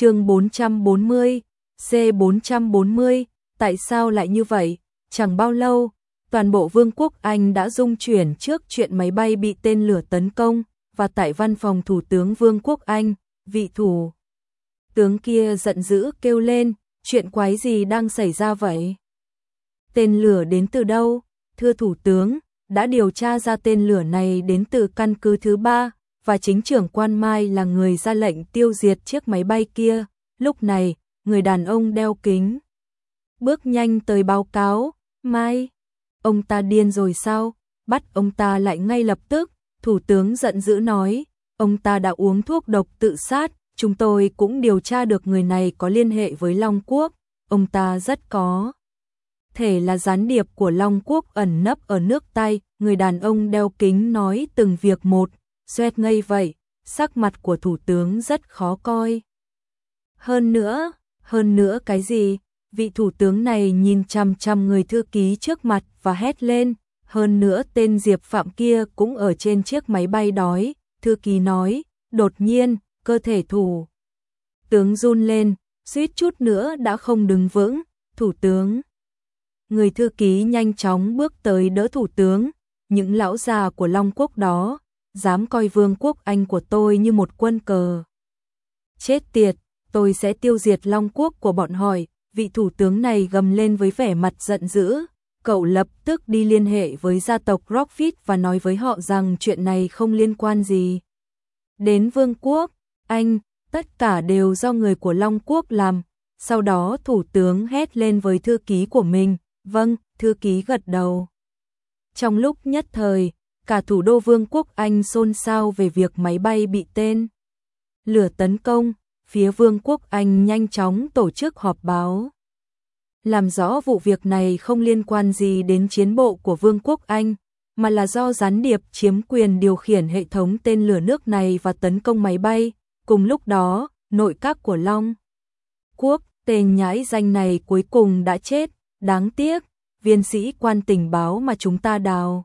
chương 440, C440, tại sao lại như vậy? Chẳng bao lâu, toàn bộ Vương quốc Anh đã rung chuyển trước chuyện máy bay bị tên lửa tấn công, và tại văn phòng Thủ tướng Vương quốc Anh, vị thủ tướng kia giận dữ kêu lên, chuyện quái gì đang xảy ra vậy? Tên lửa đến từ đâu? Thưa Thủ tướng, đã điều tra ra tên lửa này đến từ căn cứ thứ ba, và chính trưởng quan Mai là người ra lệnh tiêu diệt chiếc máy bay kia. Lúc này, người đàn ông đeo kính. Bước nhanh tới báo cáo, Mai, ông ta điên rồi sao? Bắt ông ta lại ngay lập tức, Thủ tướng giận dữ nói, ông ta đã uống thuốc độc tự sát, chúng tôi cũng điều tra được người này có liên hệ với Long Quốc, ông ta rất có thể là gián điệp của Long Quốc ẩn nấp ở nước tay, người đàn ông đeo kính nói từng việc một, xoét ngây vậy, sắc mặt của thủ tướng rất khó coi. Hơn nữa, hơn nữa cái gì? Vị thủ tướng này nhìn chằm chằm người thư ký trước mặt và hét lên, hơn nữa tên Diệp Phạm kia cũng ở trên chiếc máy bay đói, thư ký nói, đột nhiên, cơ thể thủ tướng run lên, suýt chút nữa đã không đứng vững, thủ tướng. Người thư ký nhanh chóng bước tới đỡ thủ tướng, những lão già của Long Quốc đó, dám coi vương quốc Anh của tôi như một quân cờ. Chết tiệt, tôi sẽ tiêu diệt Long Quốc của bọn hỏi, vị thủ tướng này gầm lên với vẻ mặt giận dữ. Cậu lập tức đi liên hệ với gia tộc Rockfit và nói với họ rằng chuyện này không liên quan gì. Đến vương quốc, Anh, tất cả đều do người của Long Quốc làm. Sau đó thủ tướng hét lên với thư ký của mình, vâng, thư ký gật đầu. Trong lúc nhất thời, cả thủ đô Vương quốc Anh xôn xao về việc máy bay bị tên lửa tấn công, phía Vương quốc Anh nhanh chóng tổ chức họp báo. Làm rõ vụ việc này không liên quan gì đến chiến bộ của Vương quốc Anh, mà là do gián điệp chiếm quyền điều khiển hệ thống tên lửa nước này và tấn công máy bay. Cùng lúc đó, nội các của Long Quốc, tên nhãi danh này cuối cùng đã chết, đáng tiếc, viên sĩ quan tình báo mà chúng ta đào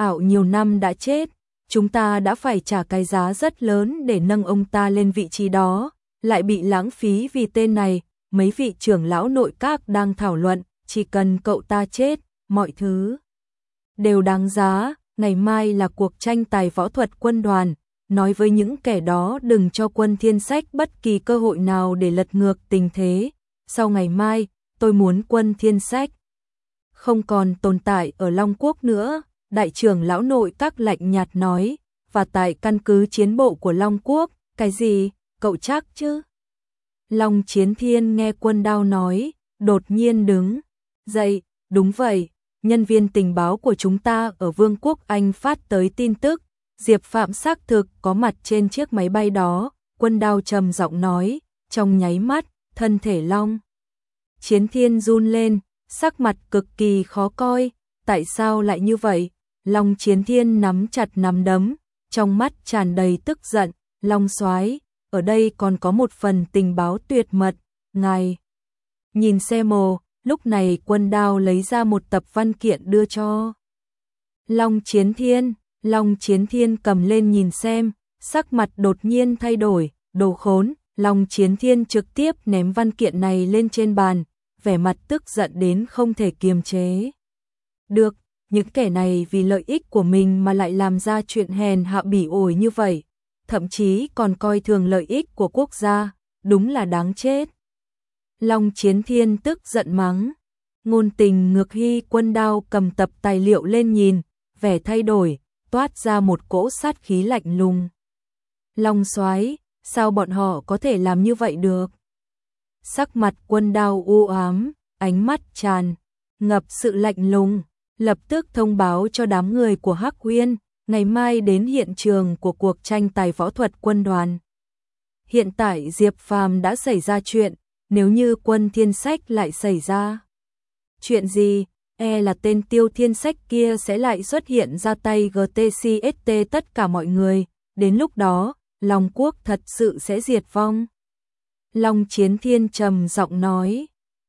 ảo nhiều năm đã chết, chúng ta đã phải trả cái giá rất lớn để nâng ông ta lên vị trí đó, lại bị lãng phí vì tên này, mấy vị trưởng lão nội các đang thảo luận, chỉ cần cậu ta chết, mọi thứ đều đáng giá, ngày mai là cuộc tranh tài võ thuật quân đoàn, nói với những kẻ đó đừng cho quân thiên sách bất kỳ cơ hội nào để lật ngược tình thế, sau ngày mai, tôi muốn quân thiên sách không còn tồn tại ở Long Quốc nữa đại trưởng lão nội các lạnh nhạt nói, và tại căn cứ chiến bộ của Long Quốc, cái gì, cậu chắc chứ? Long Chiến Thiên nghe quân đao nói, đột nhiên đứng dậy, đúng vậy, nhân viên tình báo của chúng ta ở Vương quốc Anh phát tới tin tức, Diệp Phạm xác thực có mặt trên chiếc máy bay đó, quân đao trầm giọng nói, trong nháy mắt, thân thể Long. Chiến Thiên run lên, sắc mặt cực kỳ khó coi, tại sao lại như vậy? Long Chiến Thiên nắm chặt nắm đấm, trong mắt tràn đầy tức giận, Long Soái, ở đây còn có một phần tình báo tuyệt mật, ngài. Nhìn xe mồ, lúc này quân đao lấy ra một tập văn kiện đưa cho. Long Chiến Thiên, Long Chiến Thiên cầm lên nhìn xem, sắc mặt đột nhiên thay đổi, đồ khốn, Long Chiến Thiên trực tiếp ném văn kiện này lên trên bàn, vẻ mặt tức giận đến không thể kiềm chế. Được, những kẻ này vì lợi ích của mình mà lại làm ra chuyện hèn hạ bỉ ổi như vậy, thậm chí còn coi thường lợi ích của quốc gia, đúng là đáng chết. Long Chiến Thiên tức giận mắng, ngôn tình ngược hy quân đao cầm tập tài liệu lên nhìn, vẻ thay đổi, toát ra một cỗ sát khí lạnh lùng. Long soái sao bọn họ có thể làm như vậy được? Sắc mặt quân đao u ám, ánh mắt tràn, ngập sự lạnh lùng lập tức thông báo cho đám người của Hắc Uyên, ngày mai đến hiện trường của cuộc tranh tài võ thuật quân đoàn. Hiện tại Diệp Phàm đã xảy ra chuyện, nếu như quân thiên sách lại xảy ra. Chuyện gì, e là tên tiêu thiên sách kia sẽ lại xuất hiện ra tay GTCST tất cả mọi người, đến lúc đó, Long Quốc thật sự sẽ diệt vong. Long Chiến Thiên trầm giọng nói.